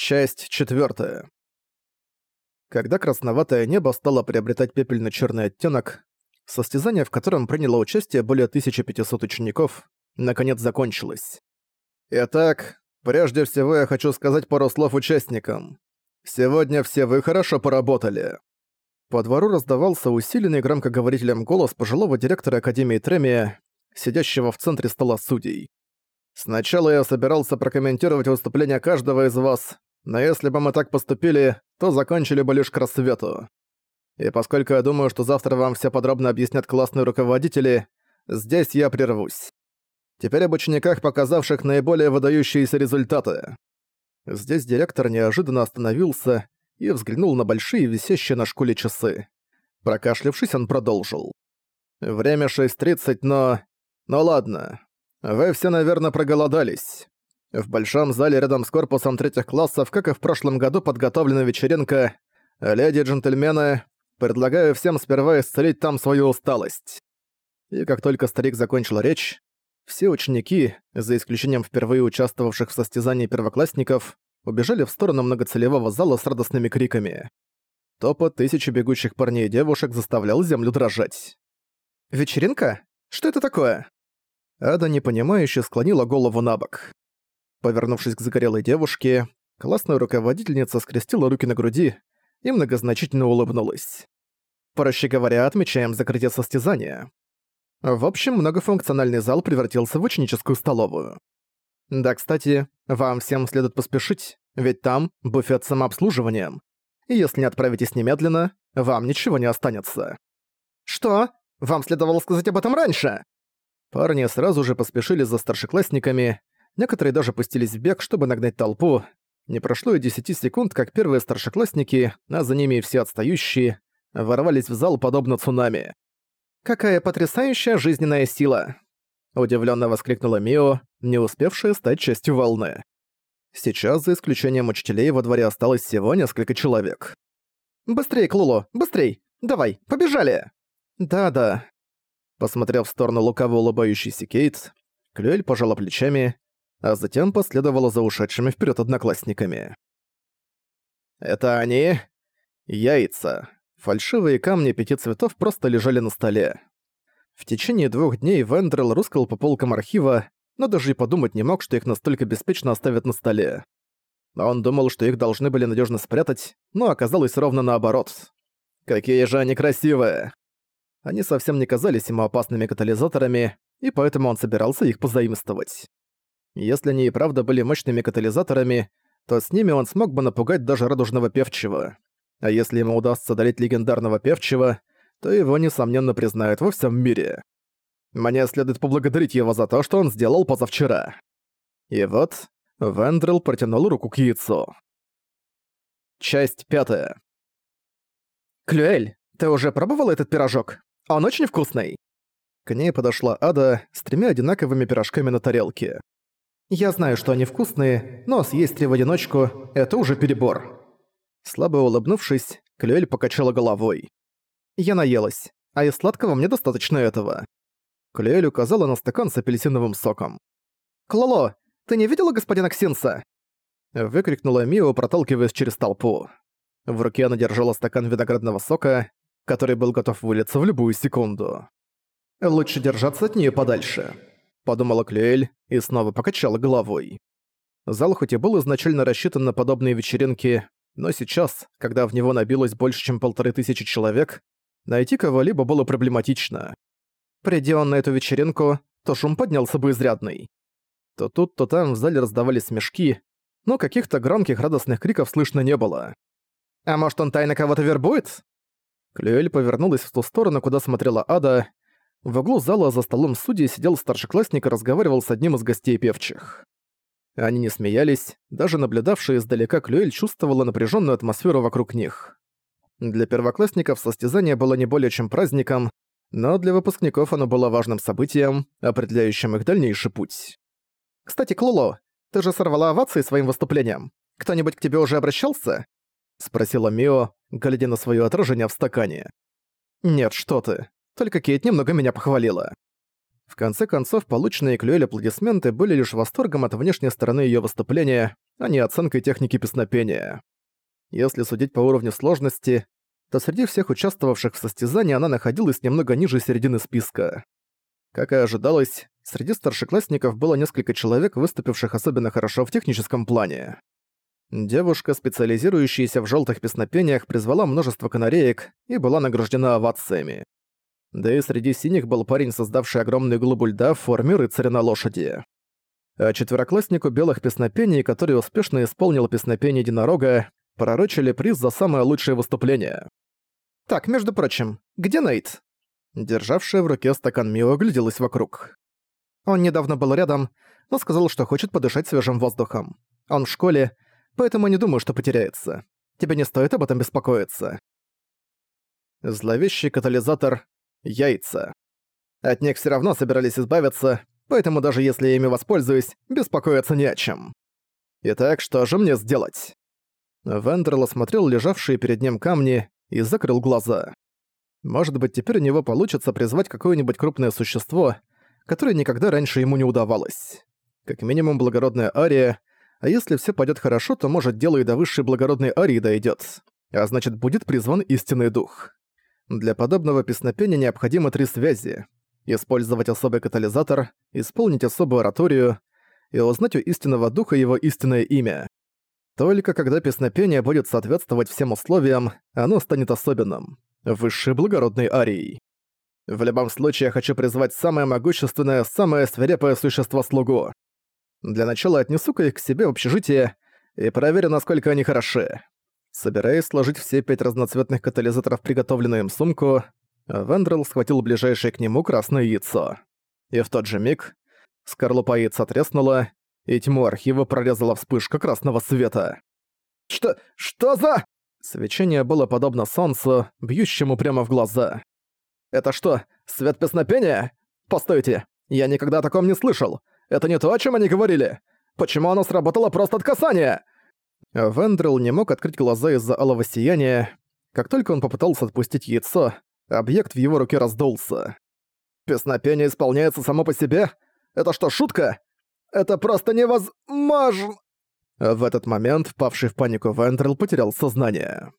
Часть четвертая. Когда красноватое небо стало приобретать пепельно-черный оттенок, состязание, в котором приняло участие более 1500 учеников, наконец закончилось. Итак, прежде всего я хочу сказать пару слов участникам. Сегодня все вы хорошо поработали. По двору раздавался усиленный громкоговорителем голос пожилого директора Академии Тремия, сидящего в центре стола судей. Сначала я собирался прокомментировать выступление каждого из вас, но если бы мы так поступили, то закончили бы лишь к рассвету. И поскольку я думаю, что завтра вам все подробно объяснят классные руководители, здесь я прервусь. Теперь об учениках, показавших наиболее выдающиеся результаты. Здесь директор неожиданно остановился и взглянул на большие висящие на школе часы. Прокашлявшись, он продолжил. «Время 6.30, но... Ну ладно. Вы все, наверное, проголодались. В большом зале рядом с корпусом третьих классов, как и в прошлом году, подготовлена вечеринка. Леди и джентльмены, предлагаю всем сперва исцелить там свою усталость. И как только старик закончил речь, все ученики, за исключением впервые участвовавших в состязании первоклассников, убежали в сторону многоцелевого зала с радостными криками. Топот тысячи бегущих парней и девушек заставлял землю дрожать. «Вечеринка? Что это такое?» Ада непонимающе склонила голову на бок. Повернувшись к загорелой девушке, классная руководительница скрестила руки на груди и многозначительно улыбнулась. Проще говоря, отмечаем закрытие состязания. В общем, многофункциональный зал превратился в ученическую столовую. Да, кстати, вам всем следует поспешить, ведь там буфет с самообслуживанием. И если не отправитесь немедленно, вам ничего не останется. Что? Вам следовало сказать об этом раньше? Парни сразу же поспешили за старшеклассниками, Некоторые даже пустились в бег, чтобы нагнать толпу. Не прошло и десяти секунд, как первые старшеклассники, а за ними и все отстающие, ворвались в зал подобно цунами. «Какая потрясающая жизненная сила!» Удивленно воскликнула Мио, не успевшая стать частью волны. Сейчас, за исключением учителей, во дворе осталось всего несколько человек. «Быстрей, Клулу, быстрей! Давай, побежали!» «Да-да». Посмотрев в сторону лукаво улыбающейся Кейт, Клюэль пожала плечами а затем последовала за ушедшими вперед одноклассниками. «Это они?» Яйца. Фальшивые камни пяти цветов просто лежали на столе. В течение двух дней Вендрел рускал по полкам архива, но даже и подумать не мог, что их настолько беспечно оставят на столе. Он думал, что их должны были надежно спрятать, но оказалось ровно наоборот. Какие же они красивые! Они совсем не казались ему опасными катализаторами, и поэтому он собирался их позаимствовать. Если они и правда были мощными катализаторами, то с ними он смог бы напугать даже радужного певчего. А если ему удастся одолеть легендарного певчего, то его, несомненно, признают во всем мире. Мне следует поблагодарить его за то, что он сделал позавчера. И вот Вендрил протянул руку к яйцу. Часть пятая. «Клюэль, ты уже пробовал этот пирожок? Он очень вкусный!» К ней подошла Ада с тремя одинаковыми пирожками на тарелке. Я знаю, что они вкусные, но съесть три в одиночку – это уже перебор». Слабо улыбнувшись, Клюэль покачала головой. «Я наелась, а из сладкого мне достаточно этого». Клюэль указала на стакан с апельсиновым соком. «Клоло, ты не видела господина Ксинса?» Выкрикнула Мио, проталкиваясь через толпу. В руке она держала стакан виноградного сока, который был готов вылиться в любую секунду. «Лучше держаться от нее подальше», подумала Клюэль и снова покачала головой. Зал хоть и был изначально рассчитан на подобные вечеринки, но сейчас, когда в него набилось больше, чем полторы тысячи человек, найти кого-либо было проблематично. Придя он на эту вечеринку, то шум поднялся бы изрядный. То тут, то там в зале раздавались смешки, но каких-то громких радостных криков слышно не было. «А может, он тайно кого-то вербует?» Клюэль повернулась в ту сторону, куда смотрела Ада, в углу зала за столом судей сидел старшеклассник и разговаривал с одним из гостей певчих. Они не смеялись, даже наблюдавшая издалека Клюэль чувствовала напряженную атмосферу вокруг них. Для первоклассников состязание было не более чем праздником, но для выпускников оно было важным событием, определяющим их дальнейший путь. «Кстати, Клоло, ты же сорвала овации своим выступлением. Кто-нибудь к тебе уже обращался?» — спросила Мио, глядя на своё отражение в стакане. «Нет, что ты. Только Кейт немного меня похвалила. В конце концов, полученные Клюэль аплодисменты были лишь восторгом от внешней стороны её выступления, а не оценкой техники песнопения. Если судить по уровню сложности, то среди всех участвовавших в состязании она находилась немного ниже середины списка. Как и ожидалось, среди старшеклассников было несколько человек, выступивших особенно хорошо в техническом плане. Девушка, специализирующаяся в желтых песнопениях, призвала множество канареек и была награждена овациями. Да и среди синих был парень, создавший огромную глыбу льда в форме рыцаря на лошади. А четверокласснику белых песнопений, который успешно исполнил песнопение единорога, пророчили приз за самое лучшее выступление. «Так, между прочим, где Нейт?» Державшая в руке стакан Мио гляделась вокруг. Он недавно был рядом, но сказал, что хочет подышать свежим воздухом. Он в школе, поэтому не думаю, что потеряется. Тебе не стоит об этом беспокоиться. Зловещий катализатор — яйца. От них все равно собирались избавиться, поэтому даже если я ими воспользуюсь, беспокоиться не о чем. Итак, что же мне сделать? Вендерл осмотрел лежавшие перед ним камни и закрыл глаза. Может быть, теперь у него получится призвать какое-нибудь крупное существо, которое никогда раньше ему не удавалось. Как минимум благородная Ария, а если все пойдет хорошо, то может дело и до высшей благородной Арии дойдет, а значит будет призван истинный дух. Для подобного песнопения необходимы три связи. Использовать особый катализатор, исполнить особую ораторию и узнать у истинного духа его истинное имя. Только когда песнопение будет соответствовать всем условиям, оно станет особенным, высшей благородной арией. В любом случае, я хочу призвать самое могущественное, самое свирепое существо-слугу. Для начала отнесу-ка их к себе в общежитие и проверю, насколько они хороши. Собираясь сложить все пять разноцветных катализаторов приготовленную им сумку, Вендрел схватил ближайшее к нему красное яйцо. И в тот же миг скорлупа яйца треснула, и тьму архива прорезала вспышка красного света. «Что... что за...» Свечение было подобно солнцу, бьющему прямо в глаза. «Это что, свет песнопения? Постойте, я никогда о таком не слышал. Это не то, о чем они говорили. Почему оно сработало просто от касания?» Вендрил не мог открыть глаза из-за алого сияния. Как только он попытался отпустить яйцо, объект в его руке раздулся. «Песнопение исполняется само по себе? Это что, шутка? Это просто невозможно!» В этот момент впавший в панику Вендрил потерял сознание.